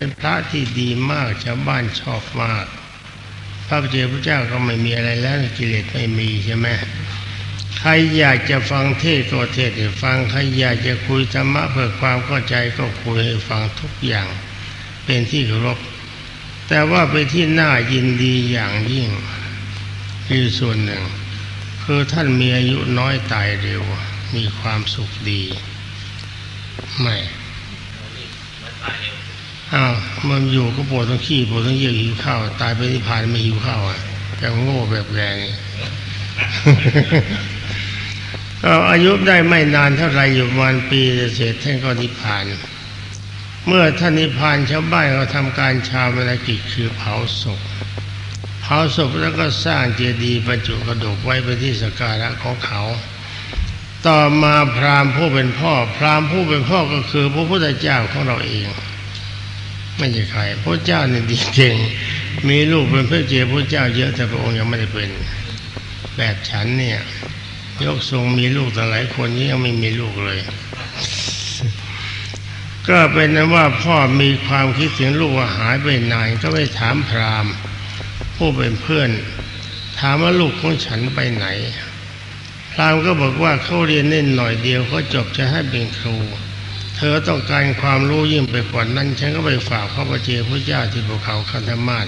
เป็นพระที่ดีมากชาวบ้านชอบมาก พระเจ้าพระเจ้าก็ไม่มีอะไรแล้วกิเลสไม่มีใช่ไหมใครอยากจะฟังเทศก็เทศให้ฟังใครอยากจะคุยธรรมะเพื่อความเข้าใจก็คุยให้ฟังทุกอย่าง เป็นที่เคารพแต่ว่าไปที่น่ายินดีอย่างยิ่งคือส่วนหนึ่ง คือท่านมีอายุน้อยตายเร็ว มีความสุขดี ไม่ อ้าวมันอยู่ก็ปวดต้องขี้ปวดต้องเยี่ยวหิวข้าวตายไปที่ผ่านไม่หิวข้าวอะแต่โง่แบบแรงก็อายุได้ไม่นานเท่าไรอยู่วันปีเศษท่านก็นิพพาน เมื่อท่านนิพพานชาวบ้านเขาทำการชาวมรกิจคือเผาศพเผาศพแล้วก็สร้างเจดีย์บรรจุกระดูกไว้ไปที่สการะของเขา ต่อมาพราหมณ์ผู้เป็นพ่อ พราหมณ์ผู้เป็นพ่อก็คือพระพุทธเจ้าของเราเอง ไม่ใช่ใครพระเจ้าเนี่ยดีเก่งมีลูกเป็นพระเจ้าพระเจ้าเยอะแต่พระองค์ยังไม่ได้เป็น แบบฉันเนี่ย ยกทรงมีลูกแต่หลายคนนี้ยังไม่มีลูกเลย ก็เป็นนั้นว่าพ่อมีความคิดถึงลูกว่าหายไปนานก็ไปถามพราหมณ์ผู้เป็นเพื่อน ถามว่าลูกของฉันไปไหนพราหมณ์ก็บอกว่าเขาเรียนเล่นหน่อยเดียวเขาจบจะให้เป็นครู เธอต้องการความรู้ยิ่งไปกว่านั้น ฉันก็ไปฝากพระประเจ้าพระเจ้าที่ภูเขาคันธมาศ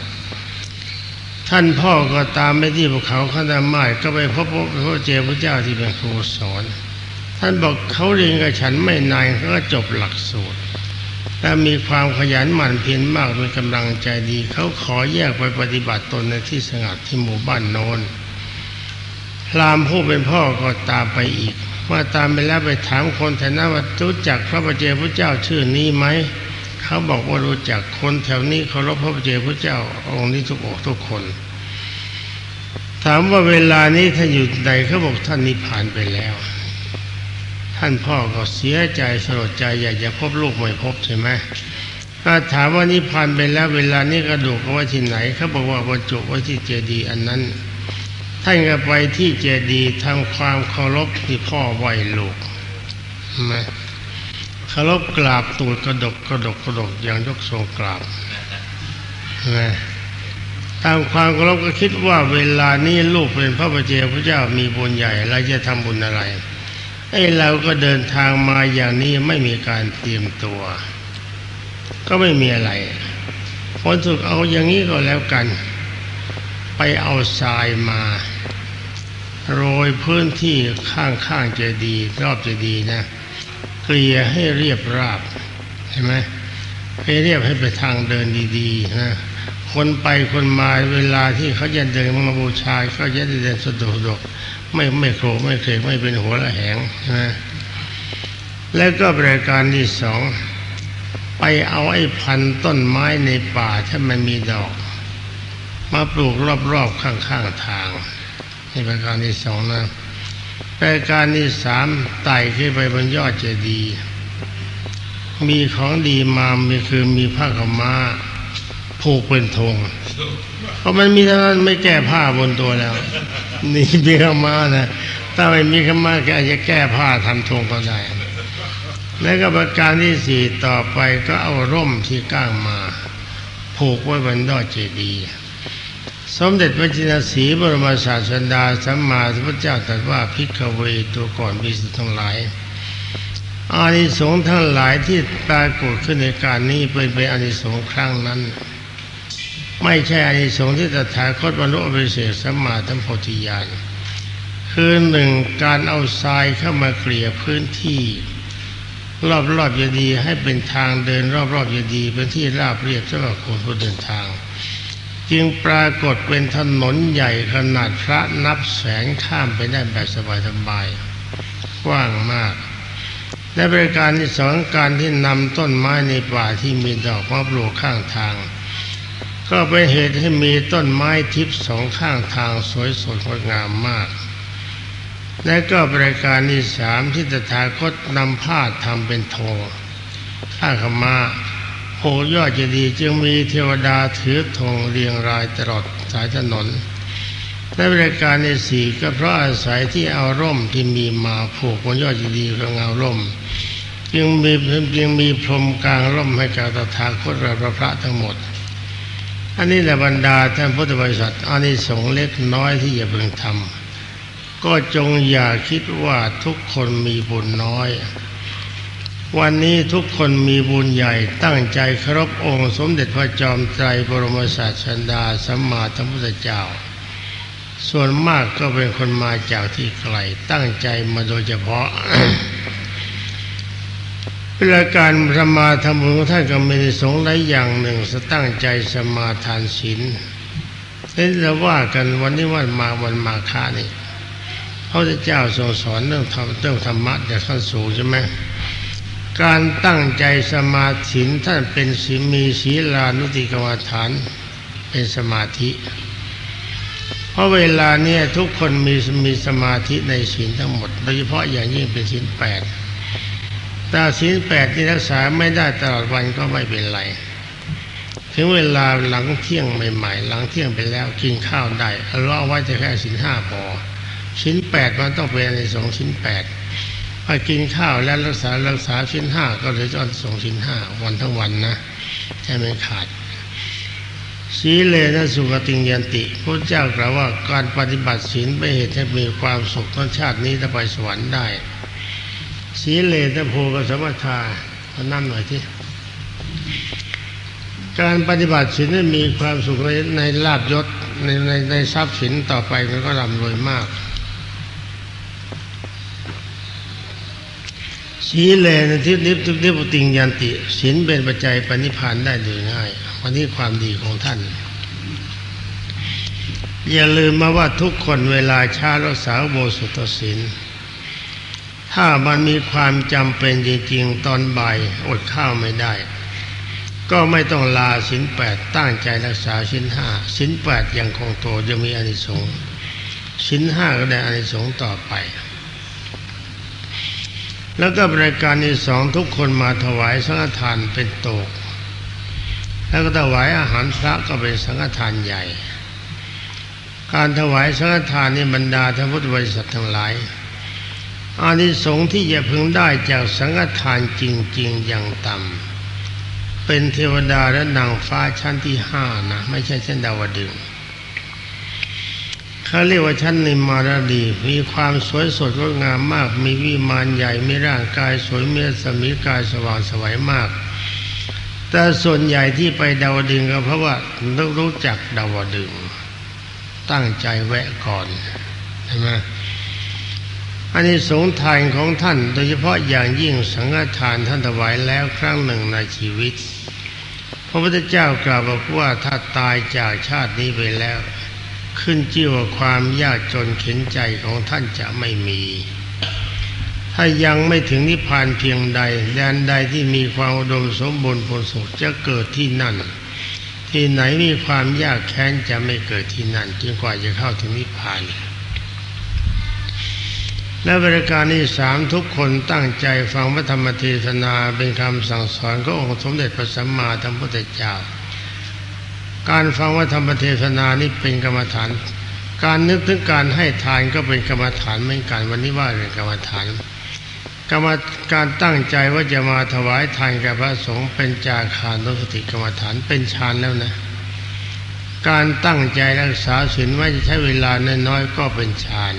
ท่านพ่อก็ตามไปที่ภูเขาคันธมาศก็ไปพบพระเจ้าพระเจ้าที่เป็นครูสอน ท่านบอกเขาเรียนกับฉันไม่นานเขาก็จบหลักสูตรและมีความขยันหมั่นเพียรมากมีกำลังใจดี เขาขอแยกไปปฏิบัติตนในที่สงัดที่หมู่บ้านโนนพรามผู้เป็นพ่อก็ตามไปอีก มื่อตามไปแล้วไปถามคนแถวนั้นว่ารู้จักพระประเจ้าพระเจ้าชื่อนี้ไหมเขาบอกว่ารู้จักคนแถวนี้เคารพพระประเจ้าพระเจ้าองค์นี้ทุกอกทุกคน ถามว่าเวลานี้ท่านอยู่ใดเขาบอกท่านนิพพานไปแล้ว ท่านพ่อก็เสียใจสลดใจอยากจะพบลูกไม่พบใช่ไหมถ้าถามว่านิพพานไปแล้ว เวลานี้กระดูกไว้ที่ไหนเขาบอกว่าบรรจุไว้ที่เจดีย์อันนั้น ท่านก็ไปที่เจดีย์ทำความเคารพที่พ่อไหวลูกมาเคารพกราบตูดกระดกกระดกกระดกอย่างยกทรงกราบนะตามความเคารพก็คิดว่าเวลานี้ลูกเป็นพระประเจ้าพระเจ้ามีบุญใหญ่เราจะทำบุญอะไรไอ้เราก็เดินทางมาอย่างนี้ไม่มีการเตรียมตัว ก็ไม่มีอะไรผลสุดเอาอย่างนี้ก็แล้วกัน ไปเอาทรายมา โรยพื้นที่ข้างข้างเจดีย์รอบเจดีย์นะเกลี่ยให้เรียบราบเห็นไหมให้เรียบให้ไปทางเดินดีๆนะคนไปคนมาเวลาที่เขาจะเดินมาบูชาเขาจะเดินสะดวกไม่ไม่โครไม่เคยไม่เป็นหัวละแหงนะแล้วก็บริการที่สอง ไปเอาไอ้พันต้นไม้ในป่าที่มันมีดอก มาปลูกรอบๆข้างๆทางนี่ประการที่สองนะประการที่สามไต่ขึ้นไปบนยอดเจดีย์มีของดีมามีคือมีผ้าขม้าผูกเป็นธงเพราะมันมีเท่านั้นไม่แก้ผ้าบนตัวแล้ว นี่มีขมานะถ้าไม่มีขม้าแกจจะแก้ผ้าทำธงก็ได้แล้วก็ประการที่สี่ต่อไปก็เอาร่มที่ก้างมาผูกไว้บนยอดเจดีย์ สมเด็จพระจินสีบรมศาสดาสัมมาสัมพุทธเจ้าตรัสว่าพิกเวตัวก่อนมีสุทั้งหลาย อานิสงส์ทั้งหลายที่ปรากฏขึ้นในการนี้เป็นเป็นอานิสงส์ครั้งนั้น ไม่ใช่อานิสงส์ที่ตถาคตบรรลุอภิเศษสัมมาสัมโพธิญาณคือหนึ่งการเอาทรายเข้ามาเกลี่ยพื้นที่ รอบๆยดีให้เป็นทางเดินรอบๆยดีเป็นที่ราบเรียบสำหรับคนผู้เดินทาง จึงปรากฏเป็นถนนใหญ่ขนาดพระนับแสนข้ามไปได้แบบสบายๆกว้างมากและบริการที่สองการที่นำต้นไม้ในป่าที่มีดอกมาปลูกข้างทาง ก็เป็นเหตุให้มีต้นไม้ทิพย์สองข้างทางสวยสดงดงามมาก และก็บริการที่สามที่ตถาคตนำผ้าทำเป็นธงข้าขมา โหยอดเจดีย์จึงมีเทวดาถือธงเรียงรายตลอดสายถนนและบริการที่สี่ก็เพราะอาศัยที่เอาร่มที่มีมาผูกบนยอดเจดีย์เพื่อเงาร่ม จึงมีจึงมีพรมกลางร่มให้กับตถาคตและพระพระทั้งหมด อันนี้แหละบรรดาท่านพุทธบริษัทอานิสงส์เล็กน้อยที่อย่าเพิ่งทำก็จงอย่าคิดว่าทุกคนมีบุญน้อย วันนี้ทุกคนมีบุญใหญ่ตั้งใจเคารพองค์สมเด็จพระจอมไตรบรมศาสดาสัมมาสัมพุทธเจ้า ส่วนมากก็เป็นคนมาจากที่ไกลตั้งใจมาโดยเฉพาะเวลาการสมาทำบุของท่านก็ไม่ได้สงหลายอย่างหนึ่งสตั้งใจสมาทานศีลนี่เราว่ากันวันนี้วันมาวันมาฆานี่พระเจ้าทรงสอนเรื่องธรรมเรื่องธรรมะจากขั้นสูงใช่ไหม การตั้งใจสมาธิท่านเป็นสีมีศีลานุติกรรมฐานเป็นสมาธิ เพราะเวลาเนี้ยทุกคนมีมีสมาธิในศีลทั้งหมด โดยเฉพาะอย่างยิ่งเป็นศีลแปดแต่ศีลแปดที่รักษาไม่ได้ตลอดวันก็ไม่เป็นไร ถึงเวลาหลังเที่ยงใหม่ๆ หลังเที่ยงไปแล้วกินข้าวได้เราเอาไว้แต่แค่ศีลห้าพอศีลแปดมันต้องเป็นในสองศีลแปด พอกินข้าวแล้วรักษารักษาศีลห้าก็เลยจะสองศีลห้าวันทั้งวันนะใช่ไม่ขาดสีเลนะสุขติงยันติพระเจ้ากล่าวว่าการปฏิบัติศีลเป็นเหตุให้มีความสุขทั้งชาตินี้จะไปสวรรค์ได้ สีเลนะโพกสมัทาเอานั่นหน่อยที่การปฏิบัติศีลให้มีความสุขในในลาบยศในในในทรัพย์สินต่อไปมันก็ร่ำรวยมาก สีเลนทินิพทิพติงยันติศีลเป็นปัจจัยปณิพานได้โดยง่าย วันนี้ความดีของท่าน อย่าลืมมาว่าทุกคนเวลาชารักษาโบสุตศีลถ้ามันมีความจำเป็นจริงๆ ตอนบ่ายอดข้าวไม่ได้ ก็ไม่ต้องลาสินแปดตั้งใจรักษาสินห้าสินแปดยังคงโตจะมีอานิสงส์สินห้าก็ได้อานิสงส์ต่อไป แล้วก็บริการที่สองทุกคนมาถวายสังฆทานเป็นโตก แล้วก็ถวายอาหารพระก็เป็นสังฆทานใหญ่ การถวายสังฆทานนี่บรรดาท่านพุทธบริษัททั้งหลายอานิสงส์ที่จะพึงได้จากสังฆทานจริง ๆ อย่างต่ำเป็นเทวดาและนางฟ้าชั้นที่ห้านะ ไม่ใช่ชั้นดาวดึงส์ เขาเรียกว่าชั้นนิมมารดี มีความสวยสดงดงามมาก มีวิมานใหญ่ มีร่างกายสวยมีสมีกายสว่างสวยมาก แต่ส่วนใหญ่ที่ไปดาวดึงก็เพราะว่าต้องรู้จักดาวดึง ตั้งใจแวะก่อนใช่ไหมอันนี้สงทานของท่าน โดยเฉพาะอย่างยิ่งสังฆทานท่านถวายแล้วครั้งหนึ่งในชีวิต พระพุทธเจ้ากล่าวบอกว่าถ้าตายจากชาตินี้ไปแล้ว ขึ้นชื่อว่าความยากจนเข็นใจของท่านจะไม่มี ถ้ายังไม่ถึงนิพพานเพียงใดแดนใดที่มีความอุดมสมบูรณ์ผลสุขจะเกิดที่นั่น ที่ไหนมีความยากแค้นจะไม่เกิดที่นั่นจนกว่าจะเข้าถึงนิพพานและบริการที่สามทุกคนตั้งใจฟังพระธรรมเทศนาเป็นคำสั่งสอนขององค์สมเด็จพระสัมมาสัมพุทธเจ้า การฟังพระธรรมเทศนานี่เป็นกรรมฐาน การนึกถึงการให้ทานก็เป็นกรรมฐานเหมือนกันวันนี้ว่าเป็นกรรมฐาน กรรมการตั้งใจว่าจะมาถวายทานแก่พระสงฆ์เป็นจาคานุสติกรรมฐานเป็นฌานแล้วนะ การตั้งใจรักษาศีลว่าจะใช้เวลาน้อยๆก็เป็นฌาน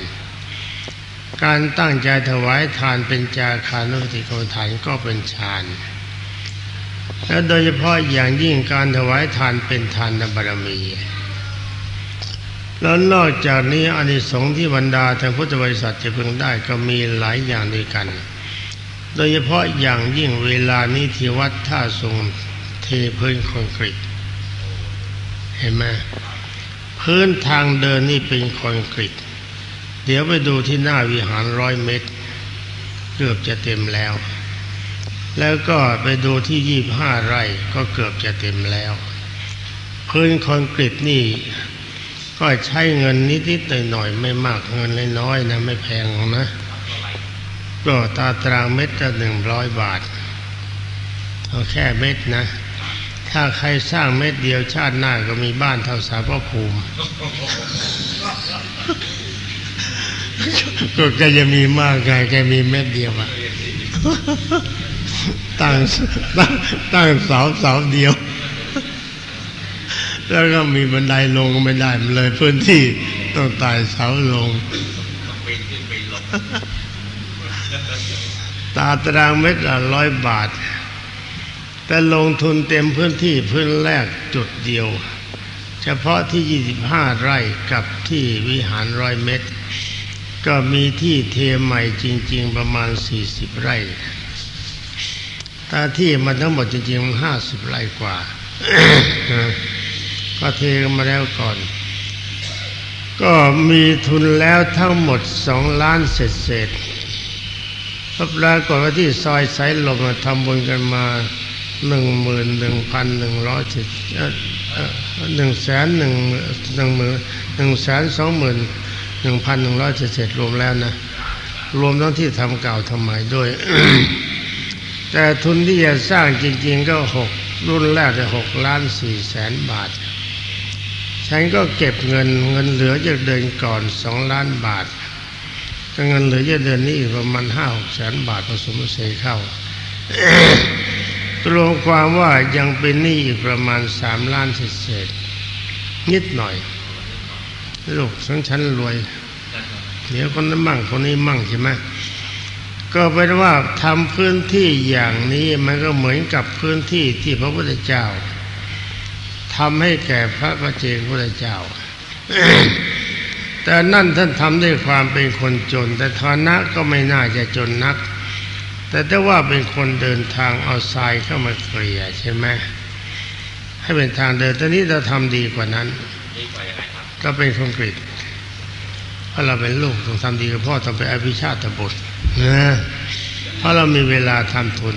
การตั้งใจถวายทานเป็นจาคานุสติกรรมฐานก็เป็นฌาน และโดยเฉพาะอย่างยิ่งการถวายทานเป็นทานบารมี แล้วนอกจากนี้อานิสงส์ที่บรรดาทางพุทธบริษัทจะพึงได้ก็มีหลายอย่างด้วยกัน โดยเฉพาะอย่างยิ่งเวลานี้ที่วัดท่าทรงเทพื้นคอนกรีตเห็นไหมพื้นทางเดินนี่เป็นคอนกรีตเดี๋ยวไปดูที่หน้าวิหารร้อยเมตร เกือบจะเต็มแล้ว แล้วก็ไปดูที่ยี่บห้าไร่ก็เกือบจะเต็มแล้ว พื้นคอนกรีตนี่ ก็ใช้เงินนิดๆหน่อยๆไม่มากเงินน้อยๆนะไม่แพงนะ ก็ตาตรางเม็ดละหนึ่งร้อยบาทเอาแค่เม็ดนะ ถ้าใครสร้างเม็ดเดียวชาติหน้าก็มีบ้านเท่าสาพระภูมิ ก็แกจะมีมากไงแกมีเม็ดเดียวอะ ตั้งตั้งตั้งเสาเสาเดียว แล้วก็มีบันไดลงไม่ได้มันเลยพื้นที่ต้องตายเสาลง ตาตารางเมตรละร้อยบาท แต่ลงทุนเต็มพื้นที่พื้นแรกจุดเดียว เฉพาะที่ 25 ไร่กับที่วิหารร้อยเมตร ก็มีที่เทใหม่จริง ๆ ประมาณ 40 ไร่ ต่ที่มันทั้งหมดจริงๆมัน50ไร่กว่า ก็เทกันมาแล้วก่อน ก็มีทุนแล้วทั้งหมดสองล้านเศษเศษๆก็ปรากฏว่าที่ซอยสายลมอะทำบุญกันมาหนึ่งหมื่นหนึ่งพันหนึ่งร้อยเจ็ดหนึ่งแสนหนึ่งหนึ่งหมื่นหนึ่งแสนสองหมื่นหนึ่งพันหนึ่งร้อยเศษๆรวมแล้วนะ รวมทั้งที่ทำเก่าทำใหม่ด้วย แต่ทุนที่จะสร้างจริง ๆ ก็หกรุ่นแรกจะหกล้านสี่แสนบาท ฉันก็เก็บเงินเงินเหลือจากเดือนก่อนสองล้านบาทก็เงินเหลือจากเดือนนี้ประมาณห้าหกแสนบาทผสมเสเข้าตรงความว่ายังเป็นหนี้อีกประมาณสามล้านเศษๆนิดหน่อยลูกของฉันรวย เดี๋ยวคนนั้นมั่งคนนี้มั่งใช่ไหม ก็เป็นว่าทำพื้นที่อย่างนี้มันก็เหมือนกับพื้นที่ที่พระพุทธเจ้าทำให้แก่พระประเจกพุทธเจ้า แต่นั่นท่านทำด้วยความเป็นคนจน แต่ฐานะก็ไม่น่าจะจนนัก แต่ถ้าว่าเป็นคนเดินทางเอาทรายเข้ามาเกลี่ยใช่ไหมให้เป็นทางเดินตอนนี้เราทำดีกว่านั้นนี่ไปยังไงครับก็เป็นคอนกรีตเพราะเราเป็นลูกต้องทำดีกับพ่อต้องไปอภิชาติบุตร นะเพราะเรามีเวลาทำทุน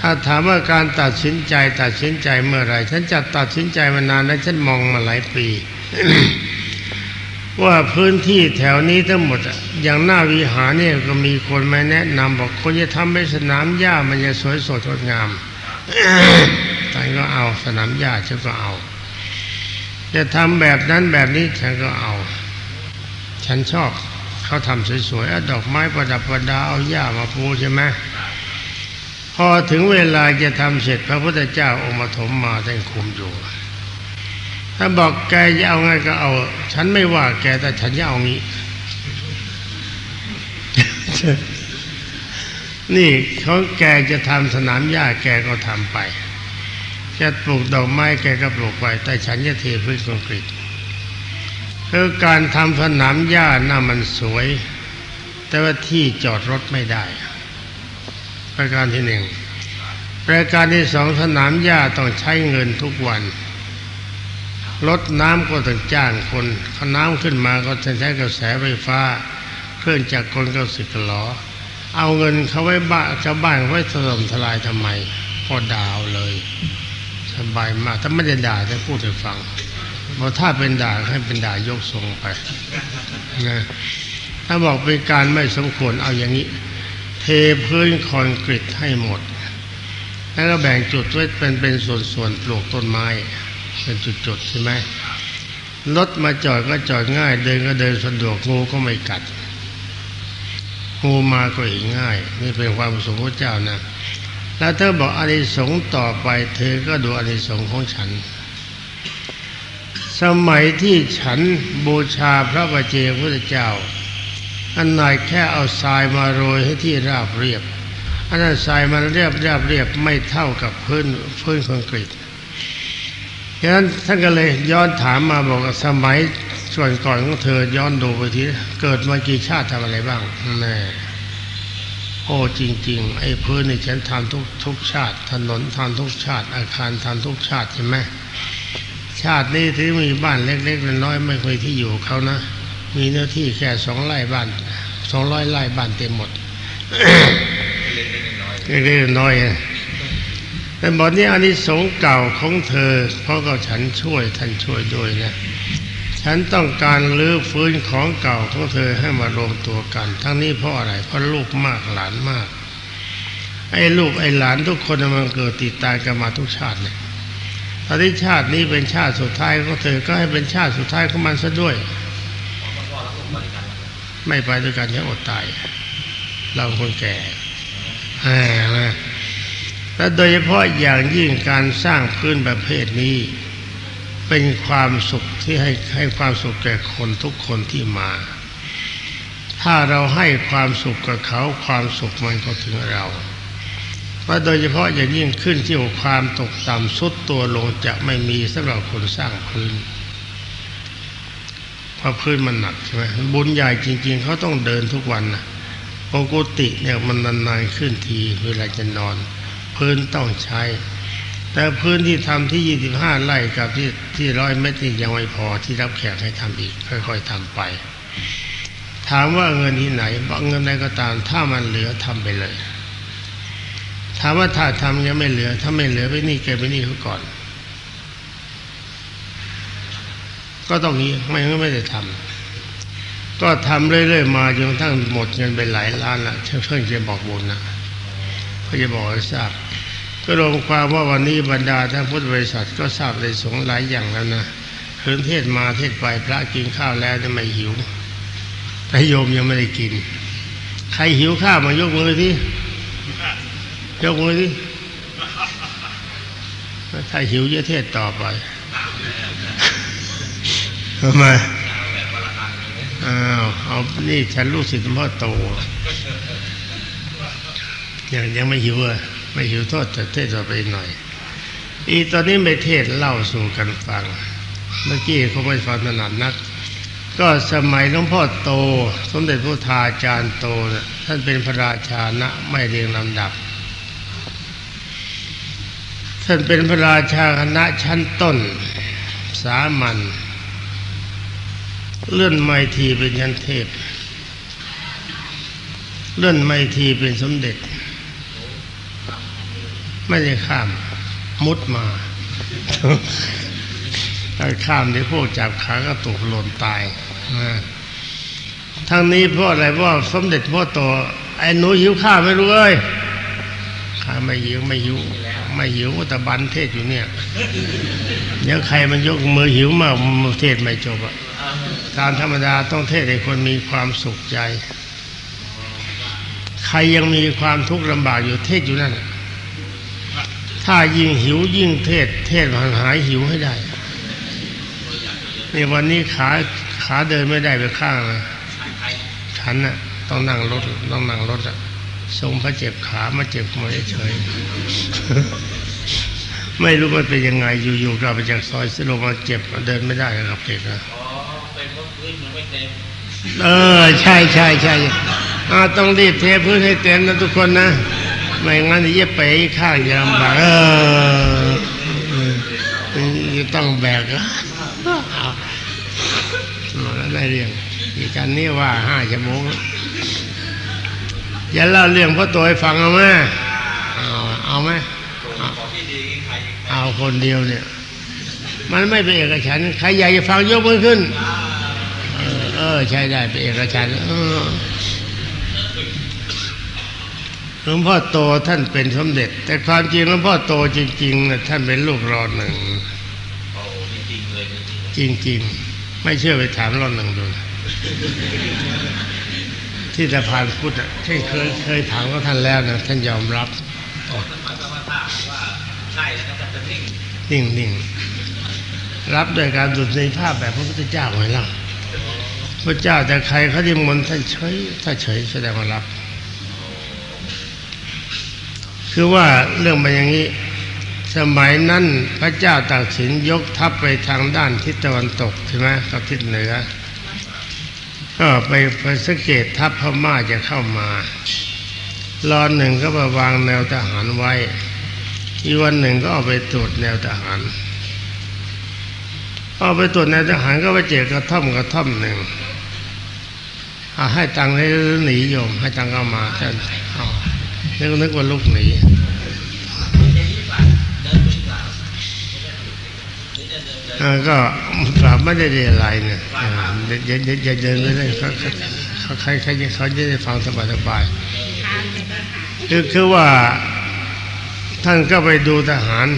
ถ้าถามว่าการตัดสินใจตัดสินใจเมื่อไรฉันจะตัดสินใจมานานแล้วฉันมองมาหลายปี ว่าพื้นที่แถวนี้ทั้งหมดอย่างหน้าวิหารเนี่ยก็มีคนมาแนะนำบอกคนจะทำเป็นสนามหญ้ามันจะสวยสดงดงามฉันก็เอาสนามหญ้าฉันก็เอาจะทำแบบนั้นแบบนี้ฉันก็เอา ฉันชอบ เขาทำสวยๆเอาดอกไม้ประดับประดาเอาหญ้ามาปูใช่ไหมพอถึงเวลาจะทำเสร็จพระพุทธเจ้าองค์มาถมมาท่านคุมอยู่ถ้าบอกแกจะเอาไงก็เอา ฉันไม่ว่าแกแต่ฉันจะเอางี้ นี่เขาแกจะทำสนามหญ้าแกก็ทำไปจะปลูกดอกไม้แกก็ปลูกไป แต่ฉันจะเทพื้นคอนกรีต คือการทำสนามหญ้าน่ามันสวย แต่ว่าที่จอดรถไม่ได้ ประการที่หนึ่งประการที่สองสนามหญ้าต้องใช้เงินทุกวันรถน้ำก็ต้องจ้างคนขน้ำขึ้นมาก็จะใช้กระแสไฟฟ้า เครื่องจักรกลก็สึกหลอเอาเงินเขาไว้บ้าชาวบ้านไว้ถล่มทลายทำไมก็ดาวเลย สบายมากถ้าไม่ได้ด่าจะพูดให้ฟัง เพราะถ้าเป็นด่าให้เป็นด่ายกทรงไปนะถ้าบอกเป็นการไม่สมควรเอาอย่างนี้ เทพื้นคอนกรีตให้หมด แล้วก็แบ่งจุดไว้เป็นเป็นส่วนๆปลูกต้นไม้ เป็นจุดๆใช่ไหมรถมาจอดก็จอดง่าย เดินก็เดินสะดวกงูก็ไม่กัดงูมาก็เห็นง่ายนี่เป็นความประสงค์พระเจ้านะแล้วเธอบอกอานิสงส์ต่อไป เธอก็ดูอานิสงส์ของฉัน สมัยที่ฉันบูชาพระบาเจกพุทธเจ้า อันไหนแค่เอาทรายมาโรยให้ที่ราบเรียบ อันนั้นทรายมันเรียบราบเรียบไม่เท่ากับพื้นพื้นคอนกรีตฉะนั้นท่านก็เลยย้อนถามมาบอกสมัยส่วนก่อนของเธอย้อนดูไปทีเกิดมากี่ชาติทำอะไรบ้างแน่โอ้จริง ๆ ไอ้พื้นนี่ฉันทำทุกทุกชาติ ถนนทำทุกชาติ อาคารทำทุกชาติใช่ไหม ชาตินี้ที่มีบ้านเล็กๆน้อยๆไม่เคยที่อยู่เขานะ มีเนื้อที่แค่สองไร่บ้านสองร้อยไร่บ้านเต็มหมดเล็กๆน้อยเล็กๆน้อยๆนะแต่บอกนี้อันนี้สงส์เก่าของเธอ เพราะก็ฉันช่วยท่านช่วยด้วยนะฉันต้องการลื้อฟื้นของเก่าของเธอให้มารวมตัวกัน ทั้งนี้เพราะอะไรเพราะลูกมากหลานมาก ไอ้ลูกไอ้หลานทุกคนน่ะมันเกิดติดตามกันมาทุกชาติเนี่ย ตอนที่ชาตินี้เป็นชาติสุดท้ายของเธอก็ให้เป็นชาติสุดท้ายของมันซะด้วย ไม่ไปด้วยกันจะอดตาย เราคนแก่แหมนะและโดยเฉพาะอย่างยิ่งการสร้างพื้นประเภทนี้ เป็นความสุขที่ให้ให้ความสุขแก่คนทุกคนที่มา ถ้าเราให้ความสุขกับเขาความสุขมันก็ถึงเรา ว่าโดยเฉพาะอย่างยิ่งขึ้นที่ความตกต่ำสุดตัวลงจะไม่มีสำหรับคนสร้างพื้นเพราะพื้นมันหนักใช่ไหมบุญใหญ่จริง ๆ เขาต้องเดินทุกวันนะปกติเนี่ยมันนานๆขึ้นทีเวลาจะนอน พื้นต้องใช้ แต่พื้นที่ทำที่ 25 ไร่กับที่ที่ร้อยเมตรนี่ยังไม่พอที่รับแขกให้ทำอีก ค่อยๆทำไป ถามว่าเงินที่ไหนเงินใดก็ตามถ้ามันเหลือทำไปเลย ถามว่าถ้าทำยังไม่เหลือ ถ้าไม่เหลือไปนี่แกไปนี่เขาก่อน ก็ต้องนี้ไม่งั้นไม่ได้ทำก็ทำเรื่อยๆมาจนทั่งหมดเงินไปหลายล้านละเพื่อนจะบอกบุญนะเขาจะบอกให้ทราบก็รวมความว่าวันนี้บรรดาท่านพุทธบริษัทก็ทราบในสงหลายอย่างแล้วนะคืนเทศมาเทศไปพระกินข้าวแล้วจะไม่หิวแต่โยมยังไม่ได้กิน ใครหิวข้าวมายกมือที่ ยกมือที่ถ้าหิวจะเทศต่อไปทำไมอ้าวเอานี่ฉันลูกศิษย์หลวงพ่อโตยังยังไม่หิวอะไม่หิวโทษแต่เทศต่อไปหน่อย อีตอนนี้ไปเทศเล่าสู่กันฟัง เมื่อกี้เขาไม่ฟังถนัดนัก ก็สมัยหลวงพ่อโต สมเด็จพระทาจารย์โตนะท่านเป็นพระราชานะไม่เรียงลำดับ ท่านเป็นพระราชาคณะชั้นต้น สามัญเลื่อนไมทีเป็นชั้นเทพ เลื่อนไมทีเป็นสมเด็จ ไม่ได้ข้ามมุดมาถ้าข้ามเดี๋ยวพวกจับขาก็ตกหล่นตายทั้งนี้เพราะอะไรเพราะสมเด็จพ่อโตไอ้หนูหิวข้าวไม่รู้เอ้ยข้าไม่หิวไม่หิว ไม่หิวแต่บันเทศอยู่เนี่ยเดี๋ยวใครมันยกมือหิวมากเทศไม่จบอะการธรรมดาต้องเทศให้คนมีความสุขใจ ใครยังมีความทุกข์ลำบากอยู่เทศอยู่นั่นถ้ายิ่งหิวยิ่งเทศ เทศหหายหิวให้ได้นี่วันนี้ขาขาเดินไม่ได้ไปข้างนะฉันน่ะต้องนั่งรถต้องนั่งรถอะ ทรงพระเจ็บขามาเจ็บมาเฉยๆไม่รู้มันเป็นยังไงอยู่ๆกลับไปจากซอยสโลมาเจ็บเดินไม่ได้ครับเด็กนะอ๋อเป็นเพราะพื้นมันไม่เต็มเออ ใช่ใช่ใช่อ่าต้องรีบเทพื้นให้เต็มนะทุกคนนะ ไม่งั้นจะไปข้างอยางบากเออจะต้องแบกอะแล้วได้เรื่องอีกการนี้ว่าห้าชั่วโมง อย่าเล่าเรื่องพ่อตัวให้ฟังเอาไหมเอาเอาไหมเอาคนเดียวเนี่ย มันไม่เป็นเอกฉันใครอยากจะฟังยกมือขึ้น เออใช่ได้เป็นเอกฉันหลวงพ่อโตท่านเป็นสมเด็จ แต่ความจริงหลวงพ่อโตจริงๆนะท่านเป็นลูกรอหนึ่งจริงจริงจริงๆไม่เชื่อไปถามรอหนึ่งดู ที่สะพานพุทธที่เคยเคยถามกับท่านแล้วนะท่านยอมรับว่าใช่ก็จะนิ่งนิ่งนิ่งรับโดยการดุษในภาพแบบพระพุทธเจ้าไงล่ะพระเจ้าแต่ใครเขาที่มนท่านเฉยถ้าเฉยแสดงว่ารับ คือว่าเรื่องเป็นอย่างนี้ สมัยนั้นพระเจ้าตากสินยกทัพไปทางด้านทิศตะวันตกใช่ไหมกับทิศเหนือ ก็ไปไปสังเกตทัพพม่าจะเข้ามารอนหนึ่งก็มาวางแนวทหารไว้ อีกวันหนึ่งก็เอาไปตรวจแนวทหารเอาไปตรวจแนวทหารก็ไปเจอกระท่อมกระท่อมหนึ่งให้ตังค์ให้หนีโยม ให้ตังค์เข้ามาท่านเอานึกนึกว่าลูกหนี ก็กลับไม่ได้เรียนอะไรเนี่ยเอออย่าอย่าอย่าเดินไปเลยเขาเขาใครใครเขาจะได้ฟังสบายสบายๆคือคือว่าท่านก็ไปดูทหาร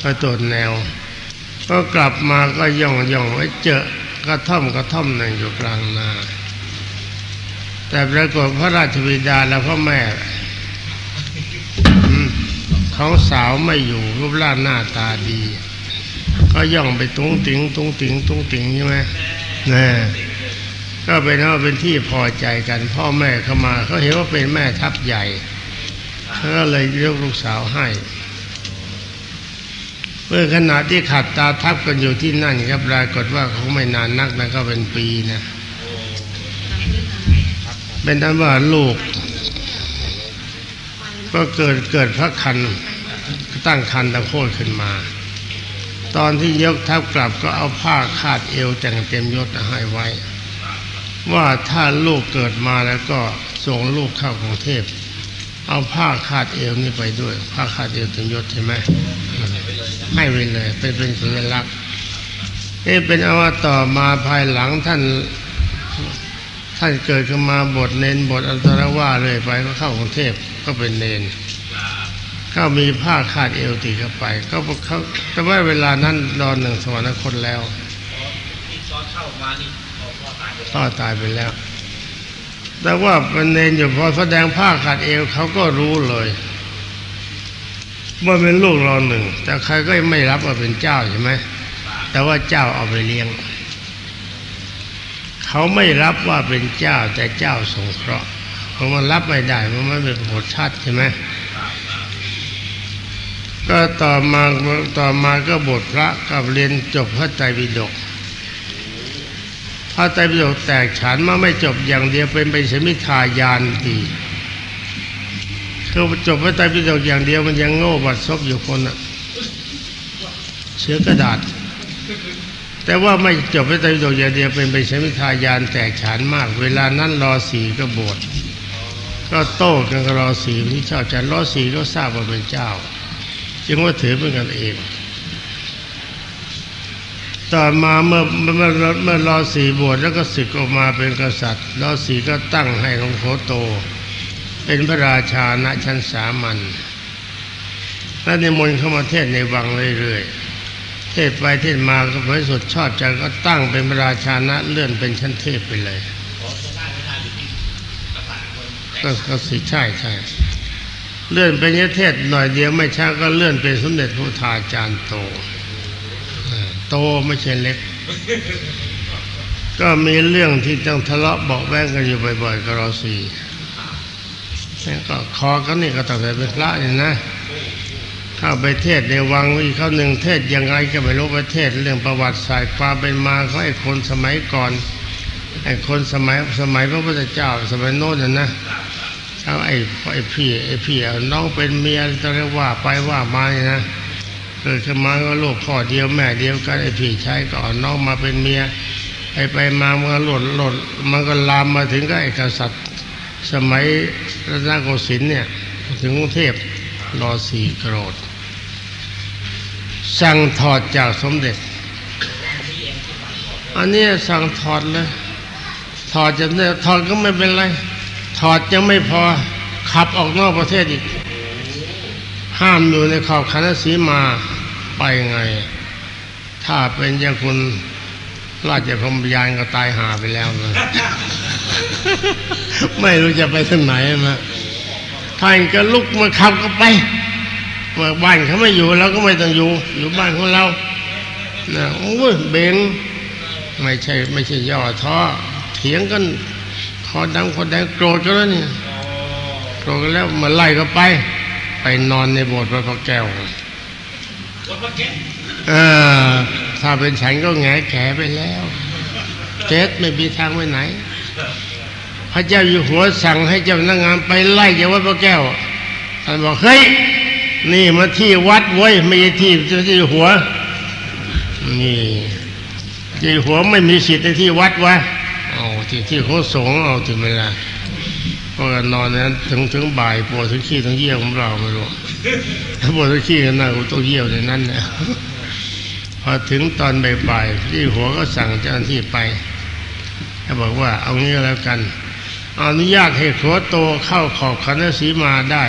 ไปตรวจแนว ก็กลับมาก็ย่องย่องไว้เจอกระท่อมกระท่อมหนึ่งอยู่กลางนา แต่ปรากฏพระราชบิดาและพ่อแม่อืมของสาวไม่อยู่รูปร่างหน้าตาดี ก็ย่องไปตุ้งติงตุ้งติงตุ้งติงใช่ไหมนะก็เป็นว่าเป็นที่พอใจกัน พ่อแม่เข้ามาเขาเห็นว่าเป็นแม่ทัพใหญ่เขาก็เลยยกลูกสาวให้เมื่อขณะที่ขัดตาทับกันอยู่ที่นั่นครับปรากฏว่าคงไม่นานนักนะก็เป็นปีนะเป็นนั้นว่าลูก ก็เกิดเกิดพระคันตั้งคันตะโคตขึ้นมา ตอนที่ยกทัพกลับก็เอาผ้าคาดเอวแต่งเต็มยศให้ไว้ ว่าถ้าลูกเกิดมาแล้วก็ส่งลูกเข้ากรุงเทพ เอาผ้าคาดเอวนี่ไปด้วย ผ้าคาดเอวเต็มยศใช่ไหมให้ไปเลยเป็นเป็นสัญลักษณ์นี่เป็นเอาว่าต่อมาภายหลังท่านท่านเกิดขึ้นมาบทเนนบทอันตรว่าเลยไปก็เข้ากรุงเทพก็เป็นเนน ก็มีผ้าคาดเอวติดเข้าไป ก็เขาแต่ว่าเวลานั้นดอนหนึ่งสวรรคตแล้วที่ตอนเข้ามานี่พ่อตายไปแล้ว แต่ว่าเป็นเนนอยู่พอแสดงผ้าคาดเอวเขาก็รู้เลยว่าเป็นลูกเราหนึ่ง แต่ใครก็ไม่รับว่าเป็นเจ้าใช่ไหมแต่ว่าเจ้าเอาไปเลี้ยง เขาไม่รับว่าเป็นเจ้าแต่เจ้าสงเคราะห์เพราะมันรับไม่ได้เพราะมันเป็นโหดชัดใช่ไหม ก็ต่อมาต่อมาก็บทพระกับเรียนจบพระไตรปิฎกพระไตรปิฎกแตกฉานมาไม่จบอย่างเดียวเป็นไปสมิทายานดีคือจบพระไตรปิฎกอย่างเดียวมันยังโง่บัดซบอยู่คนอะเชื้อกระดาษ แต่ว่าไม่จบพระไตรปิฎกอย่างเดียวเป็นไปสมิทายานแตกฉานมาก เวลานั้นรอสีก็บวชก็โต้กันรอสีที่ชอบจันรอสีก็ทราบว่าเป็นเจ้า จึงว่าถือเป็นกันเอง ต่อมาเมื่อเมื่อเมื่อรอสีบวชแล้วก็ศึกออกมาเป็นกษัตริย์รอสีก็ตั้งให้หลวงโคโต เป็นพระราชาณชั้นสามัญและนิมนต์เข้ามาเทศในวังเรื่อยๆ เทศไปเทศมาก็ผลสุดชอบใจก็ตั้งเป็นพระราชาณะเลื่อนเป็นชั้นเทพไปเลยขอจะได้ไม่ได้อยู่ที่กษัตริย์คนแต่ก็ก็สิใช่ใช่ เลื่อนเป็นยเทศหน่อยเดียวไม่ช้าก็เลื่อนเป็นสมเด็จพระทาจารย์โตโตไม่ใช่เล็ก ก็มีเรื่องที่ต้องทะเลาะเบาแวงกันอยู่บ่อยๆกับเราสี่แล้วก็คอกันนี่ก็ตั้งแต่เป็นพระเนี่ยนะเข้าไปเทศในวังอีกเขาหนึ่งเทศยังไงก็ไม่รู้ประเทศเรื่องประวัติศาสตร์ความเป็นมาของไอ้คนสมัยก่อนไอ้คนสมัยสมัยพระพุทธเจ้าสมัยโน้นน่ะนะ ทั้งไอ้ไอ้พี่ไอ้พี่เอาน้องเป็นเมียจะเรียกว่าไปว่ามาเนี่ยนะเกิดขึ้นมาก็ลูกพ่อเดียวแม่เดียวกันไอ้พี่ชายก็เอาน้องมาเป็นเมียไอ้ไปมามันก็หล่นหล่นมันก็ลามมาถึงก็ไอ้กษัตริย์ สมัยรัตนโกสินทร์เนี่ยถึงกรุงเทพรอสี่โกรธสั่งถอดจากสมเด็จ อันนี้สั่งถอดเลยถอดจะเนี่ยถอดก็ไม่เป็นไร อดยังไม่พอขับออกนอกประเทศอีก ห้ามอยู่ในขอบคณะสีมาไปไง ถ้าเป็นเจ้าคุณราชพรมยานก็ตายหาไปแล้วนะไม่รู้จะไปทางไหนนะท่านก็ลุกมาขับก็ไปเมื่อบ้านเขาไม่อยู่เราก็ไม่ต้องอยู่ อยู่บ้านของเรานะโอ้ยเบงไม่ใช่ ไม่ใช่ย่อท้อเถียงกัน คอดำคอแดงโกรธกันแล้วนี่โกรธกันแล้วมาไล่ก็ไป ไปนอนในโบสถ์พระพระแก้วพระแก่เออถ้าเป็นฉันก็แงแขไปแล้วเจ็ดไม่มีทางไปไหน พระเจ้าอยู่หัวสั่งให้เจ้าพนักงานไปไล่จากวัดพระแก้วท่านบอกเฮ้ยนี่มาที่วัดเว้ยไม่ใช่ที่ที่หัว นี่ที่หัวไม่มีสิทธิ์ในที่วัดวะ ที่ที่ของสงเอาถึงเวลาเพราะนอนนั้นถึงถึงบ่ายปวดถึงขี้ถึงเยี่ยวของเราไม่รู้ถ้าปวดถึงขี้ก็น่ากูต้องเยี่ยวในนั้นนะพอถึงตอนบ่ายๆที่หัวก็สั่งเจ้าหน้าที่ไปเขาบอกว่าเอางี้แล้วกันอนุญาตให้ขัวโตเข้าขอบคณะสีมาได้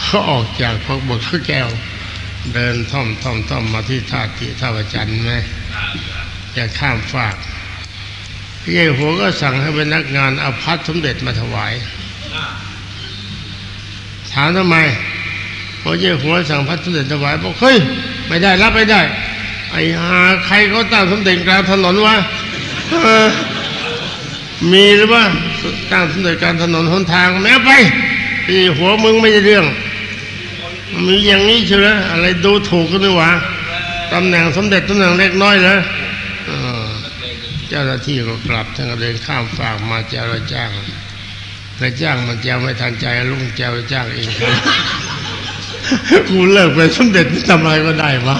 เขาออกจากพระบทพรแก้ว เดินท่อมท่อมท่อมมาที่ท่าที่ท่าประจันไหมจะข้ามฟาก พี่ใหญ่หัวก็สั่งให้พนักงานเอาพัดสมเด็จมาถวายอ่าถามทำไมพอเจ้าหัวสั่งพัดสมเด็จถวายบอกเฮ้ยไม่ได้รับไม่ได้ ไอ้หาใครเขาตั้งสมเด็จกลางถนนวะเออมีหรือว่าตั้งสมเด็จกลางถนนหนทางแม้ไปไอ้หัวมึงไม่ได้เรื่องมีอย่างนี้เชียวนะอะไรดูถูกกันนี่หวะตำแหน่งสมเด็จตำแหน่งเล็กน้อยเหรอเออ เจ้าหน้าที่ก็กลับท่านก็เดินข้ามฝากมาเจ้าละจ้างแล้วจ้างมันแจวไม่ทันใจลุงแจวจ้างเองครับกูเลิกเป็นสมเด็จทำอะไรก็ได้วะ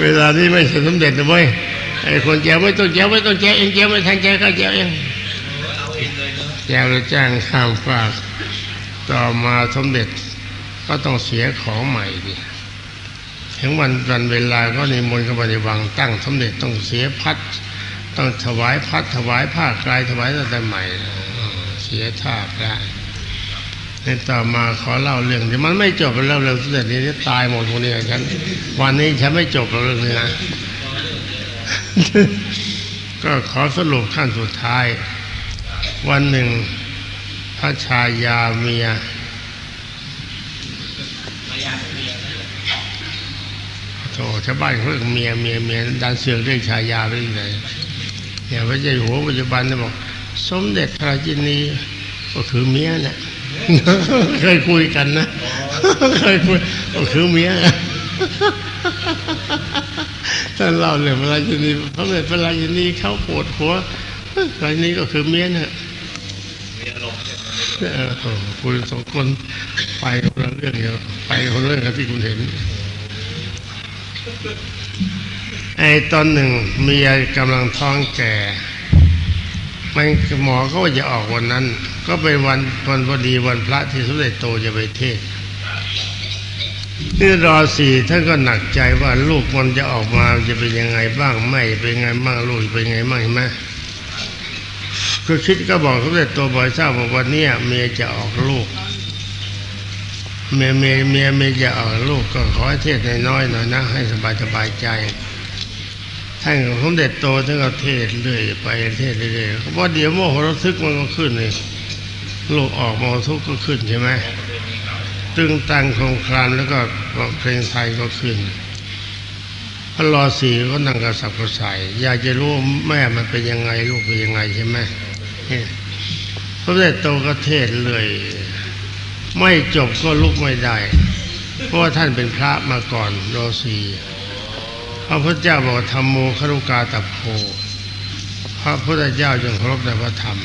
เวลานี้ไม่ใช่สมเด็จนะเว้ยไอ้คนแจวไม่ต้องแจวไม่ต้องแจวเองแจวไม่ทันใจก็แจวเองเอาเองเลยเนอะแจวแล้วจ้างข้ามฝากต่อมาสมเด็จก็ต้องเสียของใหม่ดิถึงวันวันเวลาก็นิมนต์เข้าไปในวังตั้งสมเด็จต้องเสียพัด ต้องถวายพัดถวายผ้ากลายถวายตั้งแต่ใหม่เสียท่าพระในต่อมาขอเล่าเรื่องที่มันไม่จบเล่าเรื่องสมเด็จนี้ตายหมดพวกนี้ฉันวันนี้ฉันไม่จบเรื่องนี้นะก็ขอสรุปขั้นสุดท้าย วันหนึ่งพระชายาเมียโธชาวบ้านเขาเรียกเมียเมียเมียดันเสือกเรียกชายาไปเลยเนี่ ยพระเจ้าอยู่หัวปัจจุบันเนี่ยบอก สมเด็จพระราชินีก็คือเมียนะเคยคุยกันนะเคยคุยก็คือเมียนะท่านเล่าเรื่องพระราชินีพระเด็จพระราชินีเขาปวดหัวพระนีก็คือเมียนะมีอารมณ์เนี่ยโอ้โหคุณสองคนไปคนละเรื่องเดียวไปคนละเรื่องกับที่คุณเห็น ไอ้ตอนหนึ่งเมียกำลังท้องแก่มันหมอก็ว่าจะออกวันนั้น ก็เป็นวันวันพอดีวันพระที่สมเด็จโตจะไปเทศนี่รอสี่ท่านก็หนักใจว่าลูกมันจะออกมาจะเป็นยังไงบ้างไม่เป็นไงบ้างลูกเป็นไงบ้างเห็นไหมก็คิดก็บอกเขาแต่ตัวบอยทราบบอกว่าเนี่ยเมียจะออกลูก เมียเมียเมียเมียจะออกลูกก็ขอเทศน้อยๆหน่อยนะให้สบายสบายใจ ท่านของสมเด็จโตท่านก็เทศเรื่อยไปเทศเรื่อยๆเพราะเดี๋ยวโมโหระทึกมันก็ขึ้นเลยลูกออกมโหทุกข์ก็ขึ้นใช่ไหมตึงตังคงครามแล้วก็เพลงไทยก็ขึ้นพระรอสีก็นั่งกระสับกระส่ายอยากจะรู้แม่มันเป็นยังไงลูกเป็นยังไงใช่ไหมเนี่ยพระเด็จโตก็เทศเลย ไม่จบก็ลุกไม่ได้ เพราะว่าท่านเป็นพระมาก่อนรอสี พระพุทธเจ้าบอกธรรมโมครุกาตัพโพพระพุทธเจ้าจงเคารพในพระธรรม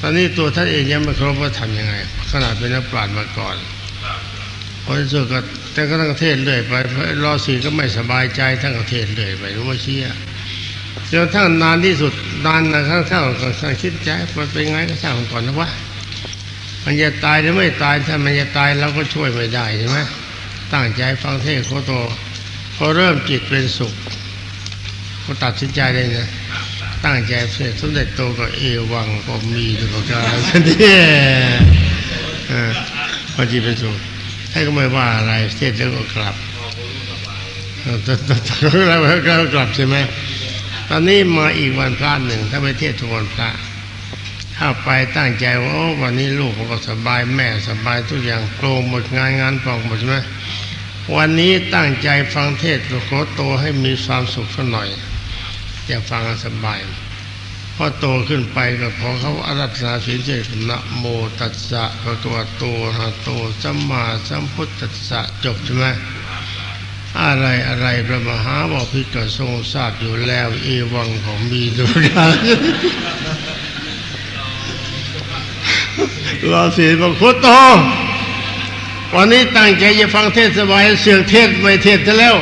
ตอนนี้ตัวท่านเองยังไม่เคารพพระธรรมยังไง ขนาดเป็นนักปราชญ์มาก่อนพอที่สุดก็แต่ก็ต้องเทศเรื่อยไปเพราะรอสีก็ไม่สบายใจท่านก็เทศเรื่อยไปรู้ว่าเชี่ยจนทั้งนานที่สุดนานนะข้างเท่าก็ข้างคิดใจมันเป็นไงก็ช่างมันก่อนนะวะมันจะตายหรือไม่ตายถ้ามันจะตายเราก็ช่วยไม่ได้ใช่ไหมตั้งใจฟังเทศโคโต พอเริ่มจิตเป็นสุขก็ตัดสินใจเลยตั้งใจเสร็จสมเด็จโตก็เอวังก็มีทุกประการเนี่ยพอจิตเป็นสุขท่านก็ไม่ว่าอะไรเทศน์แล้วก็กลับแต่แต่แต่แล้วก็กลับใช่ไหมตอนนี้มาอีกวันพระหนึ่งถ้าไปเทศทุกวันพระถ้าไปตั้งใจว่าวันนี้ลูกมันก็สบายแม่สบายทุกอย่างโปร่งหมดงานงานปองหมดใช่ไหม วันนี้ตั้งใจฟังเทศหลวงพ่อโตให้มีความสุขสักหน่อยจะฟังสบายพอโตขึ้นไปก็พอเขาอารัธนาศีลเจตนะโมตัสสะพระตัวโตหะโตสัมมาสัมพุทธัสสะจบใช่ไหมอะไรอะไรพระมหาบพิตรทรงทราบอยู่แล้ว เอวังของมีดุการรอสีบอกโคโต วันนี้ตั้งใจจะฟังเทศสบายเสือกเทศไม่เทศซะแล้ว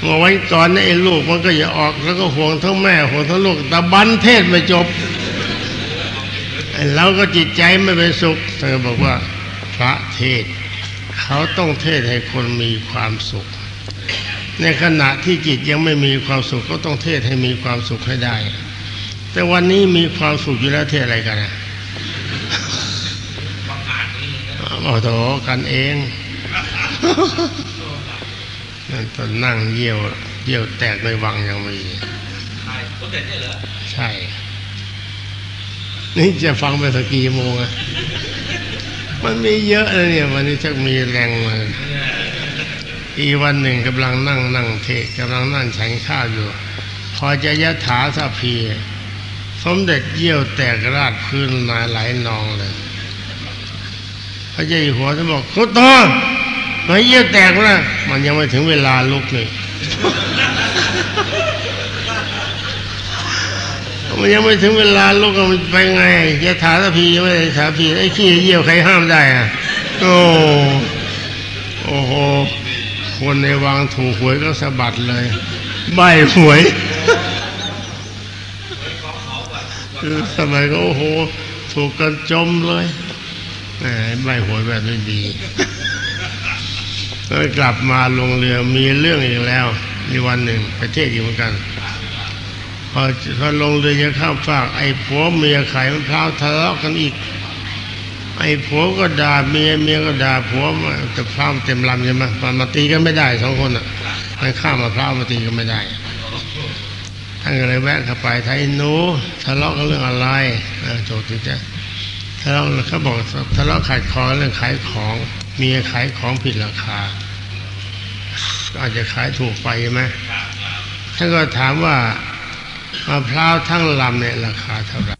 เมื่อวันก่อนนี่ไอ้ลูกมันก็อย่าออกแล้วก็ห่วงทั้งแม่ห่วงทั้งลูกแต่บันเทศไม่จบไอ้เราก็จิตใจไม่เป็นสุข เธอบอกว่าพระเทศ เขาต้องเทศให้คนมีความสุข ในขณะที่จิตยังไม่มีความสุขก็ต้องเทศให้มีความสุขให้ได้ แต่วันนี้มีความสุขอยู่แล้วเทศอะไรกันนะ บางอาจนี่นะ โอ้โหกันเองนั่นตอนนั่งเยี่ยวเยี่ยวแตกในวังยังมีใช่คนเด็ดเนี่ยเหรอใช่ นี่จะฟังไปสักกี่โมงอะมันมีเยอะเลยเนี่ย วันนี้ชักมีแรงมาอีวันหนึ่งกำลังนั่งนั่งเทศกำลังนั่งฉันข้าวอยู่ พอจะยะถาสัพพีสมเด็จเยี่ยวแตกราดพื้นมาไหลนองเลย ระเจ้าอยู่หัวท่านบอกคุณโตหน่อยเยี่ยวแตกแล้วมันยังไม่ถึงเวลาลุกเลยมันยังไม่ถึงเวลาลุกมันไปไงยะถาสพียังไม่ได้ถาพีไอ้ขี้เยี่ยวใครห้ามได้อะโอ้โอ้โหคนในวังถูกหวยก็สะบัดเลย ใบหวยคือสมัยก็โอ้โห ถูกกันจมเลย แหมไม่หวยแบบนี้ดีก็กลับมาลงเรือมีเรื่องอีกแล้ว มีวันหนึ่งประเทศอยู่เหมือนกัน พอพอลงเรือจะข้ามฟาก ไอ้ผัวเมียขายมะพร้าวทะเลาะกันอีก ไอ้ผัวก็ด่าเมียเมียก็ด่าผัวมาแต่พร้าวเต็มลำใช่ไหมมันมาตีกันไม่ได้สองคนอะมันข้ามมะพร้าวมาตีกันไม่ได้ท่านก็เลยแวะเข้าไปไทยหนูทะเลาะกันเรื่องอะไรโจทย์ที่จะ ทะเลาะเขาบอกทะเลาะขายของเรื่องขายของเมียขายของผิดราคา อาจจะขายถูกไปไหมท่านก็ถามว่ามะพร้าวทั้งลำเนี่ยราคาเท่าไหร่